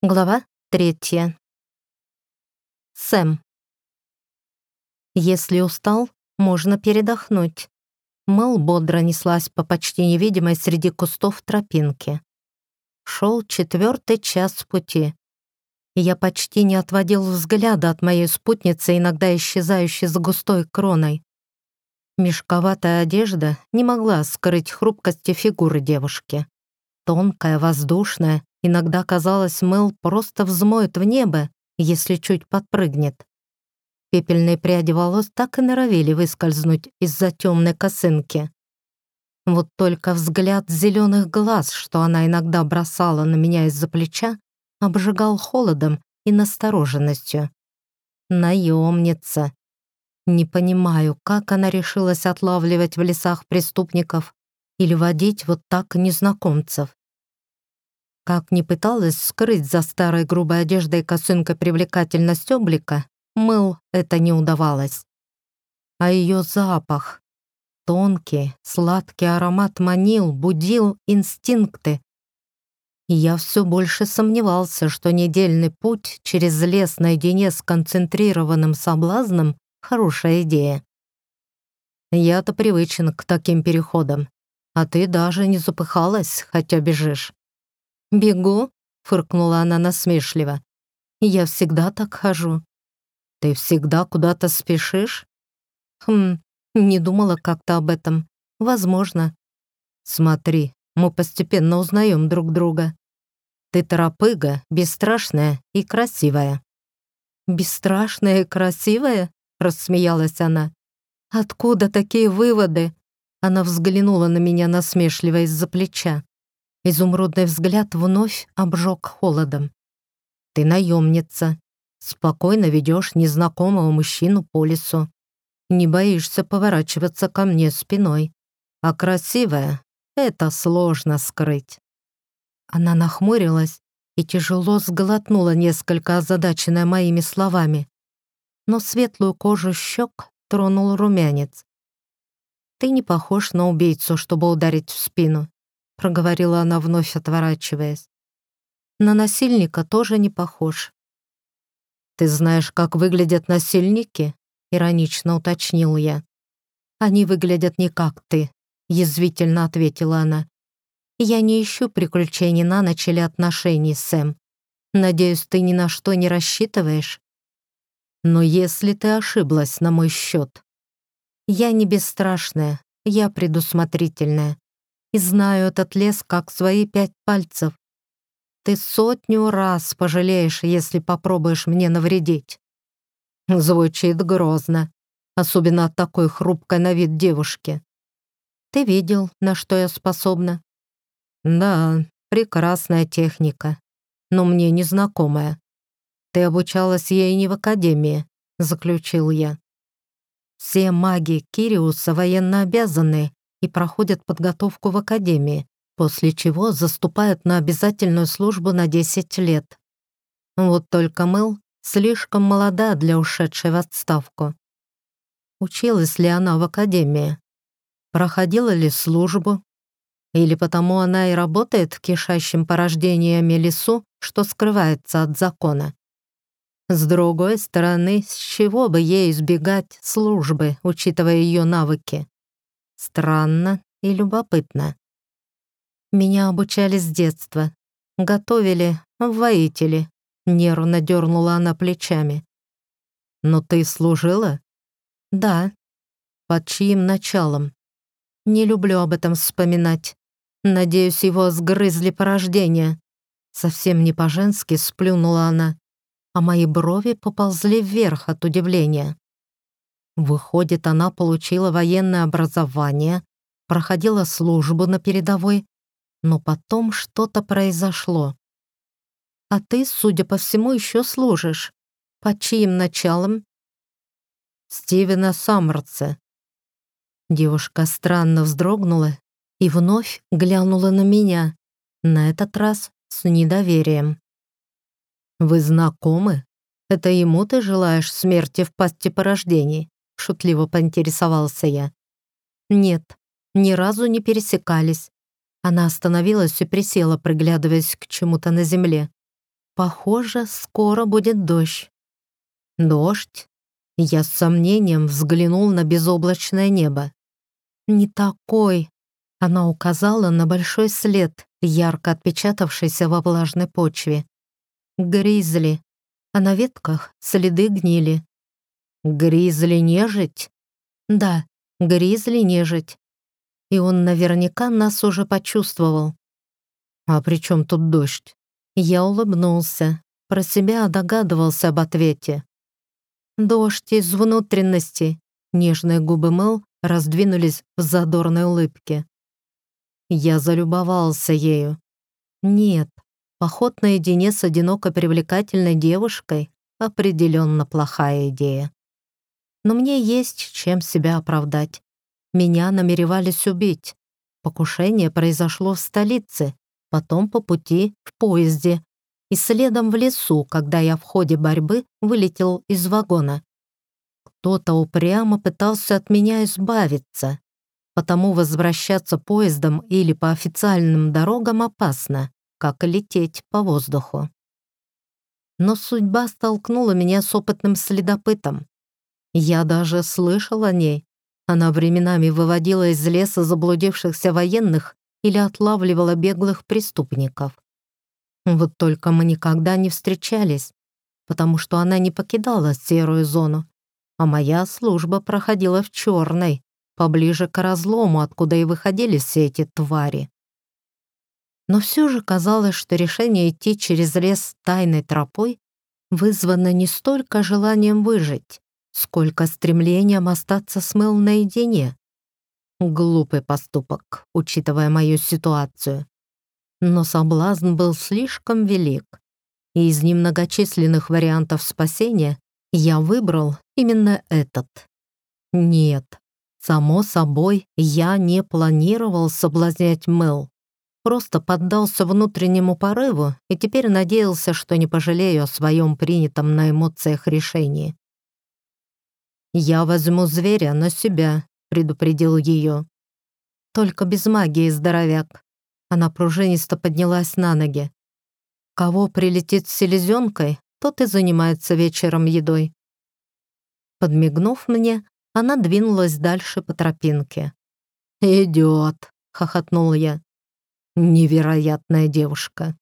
Глава третья. Сэм. Если устал, можно передохнуть. Мэл бодро неслась по почти невидимой среди кустов тропинки. Шел четвертый час пути. Я почти не отводил взгляда от моей спутницы, иногда исчезающей за густой кроной. Мешковатая одежда не могла скрыть хрупкости фигуры девушки. Тонкая, воздушная, Иногда казалось, Мэл просто взмоет в небо, если чуть подпрыгнет. Пепельные пряди волос так и норовили выскользнуть из-за темной косынки. Вот только взгляд зеленых глаз, что она иногда бросала на меня из-за плеча, обжигал холодом и настороженностью. Наемница. Не понимаю, как она решилась отлавливать в лесах преступников или водить вот так незнакомцев. Как ни пыталась скрыть за старой грубой одеждой косынкой привлекательность облика, мыл это не удавалось. А ее запах, тонкий, сладкий аромат манил, будил инстинкты. И я все больше сомневался, что недельный путь через лес наедине с концентрированным соблазном — хорошая идея. Я-то привычен к таким переходам, а ты даже не запыхалась, хотя бежишь. «Бегу?» — фыркнула она насмешливо. «Я всегда так хожу». «Ты всегда куда-то спешишь?» «Хм, не думала как-то об этом. Возможно». «Смотри, мы постепенно узнаем друг друга. Ты торопыга, бесстрашная и красивая». «Бесстрашная и красивая?» — рассмеялась она. «Откуда такие выводы?» Она взглянула на меня насмешливо из-за плеча. Изумрудный взгляд вновь обжег холодом. «Ты наемница. Спокойно ведешь незнакомого мужчину по лесу. Не боишься поворачиваться ко мне спиной. А красивая — это сложно скрыть». Она нахмурилась и тяжело сглотнула несколько озадаченная моими словами. Но светлую кожу щек тронул румянец. «Ты не похож на убийцу, чтобы ударить в спину проговорила она, вновь отворачиваясь. На насильника тоже не похож. «Ты знаешь, как выглядят насильники?» — иронично уточнил я. «Они выглядят не как ты», — язвительно ответила она. «Я не ищу приключений на ночь или отношений, Сэм. Надеюсь, ты ни на что не рассчитываешь?» «Но если ты ошиблась на мой счет...» «Я не бесстрашная, я предусмотрительная и знаю этот лес как свои пять пальцев. Ты сотню раз пожалеешь, если попробуешь мне навредить. Звучит грозно, особенно от такой хрупкой на вид девушки. Ты видел, на что я способна? Да, прекрасная техника, но мне незнакомая. Ты обучалась ей не в академии, заключил я. Все маги Кириуса военно обязаны и проходят подготовку в академии, после чего заступают на обязательную службу на 10 лет. Вот только Мэл слишком молода для ушедшей в отставку. Училась ли она в академии? Проходила ли службу? Или потому она и работает в кишащем порождениями лесу, что скрывается от закона? С другой стороны, с чего бы ей избегать службы, учитывая ее навыки? Странно и любопытно. Меня обучали с детства. Готовили воители. Нервно дернула она плечами. «Но ты служила?» «Да». «Под чьим началом?» «Не люблю об этом вспоминать. Надеюсь, его сгрызли по рождению». Совсем не по-женски сплюнула она, а мои брови поползли вверх от удивления. Выходит, она получила военное образование, проходила службу на передовой, но потом что-то произошло. А ты, судя по всему, еще служишь. Под чьим началом? Стивена Саммерца. Девушка странно вздрогнула и вновь глянула на меня, на этот раз с недоверием. «Вы знакомы? Это ему ты желаешь смерти в пасти порождений?» Шутливо поинтересовался я. «Нет, ни разу не пересекались». Она остановилась и присела, приглядываясь к чему-то на земле. Похоже, скоро будет дождь. Дождь? Я с сомнением взглянул на безоблачное небо. Не такой. Она указала на большой след, ярко отпечатавшийся во влажной почве. Гризли. А на ветках следы гнили. Гризли-нежить? Да, гризли-нежить. И он наверняка нас уже почувствовал. А при чем тут дождь? Я улыбнулся. Про себя догадывался об ответе. Дождь из внутренности. Нежные губы Мэл раздвинулись в задорной улыбке. Я залюбовался ею. Нет, поход наедине с одиноко привлекательной девушкой определенно плохая идея. Но мне есть чем себя оправдать. Меня намеревались убить. Покушение произошло в столице, потом по пути в поезде и следом в лесу, когда я в ходе борьбы вылетел из вагона. Кто-то упрямо пытался от меня избавиться, потому возвращаться поездом или по официальным дорогам опасно, как лететь по воздуху. Но судьба столкнула меня с опытным следопытом. Я даже слышал о ней. Она временами выводила из леса заблудившихся военных или отлавливала беглых преступников. Вот только мы никогда не встречались, потому что она не покидала серую зону, а моя служба проходила в черной, поближе к разлому, откуда и выходили все эти твари. Но все же казалось, что решение идти через лес тайной тропой вызвано не столько желанием выжить, сколько стремлением остаться с Мэл наедине. Глупый поступок, учитывая мою ситуацию. Но соблазн был слишком велик, и из немногочисленных вариантов спасения я выбрал именно этот. Нет, само собой, я не планировал соблазнять Мэл. Просто поддался внутреннему порыву и теперь надеялся, что не пожалею о своем принятом на эмоциях решении. «Я возьму зверя на себя», — предупредил ее. «Только без магии, здоровяк». Она пружинисто поднялась на ноги. «Кого прилетит с селезенкой, тот и занимается вечером едой». Подмигнув мне, она двинулась дальше по тропинке. «Идет», — хохотнул я. «Невероятная девушка».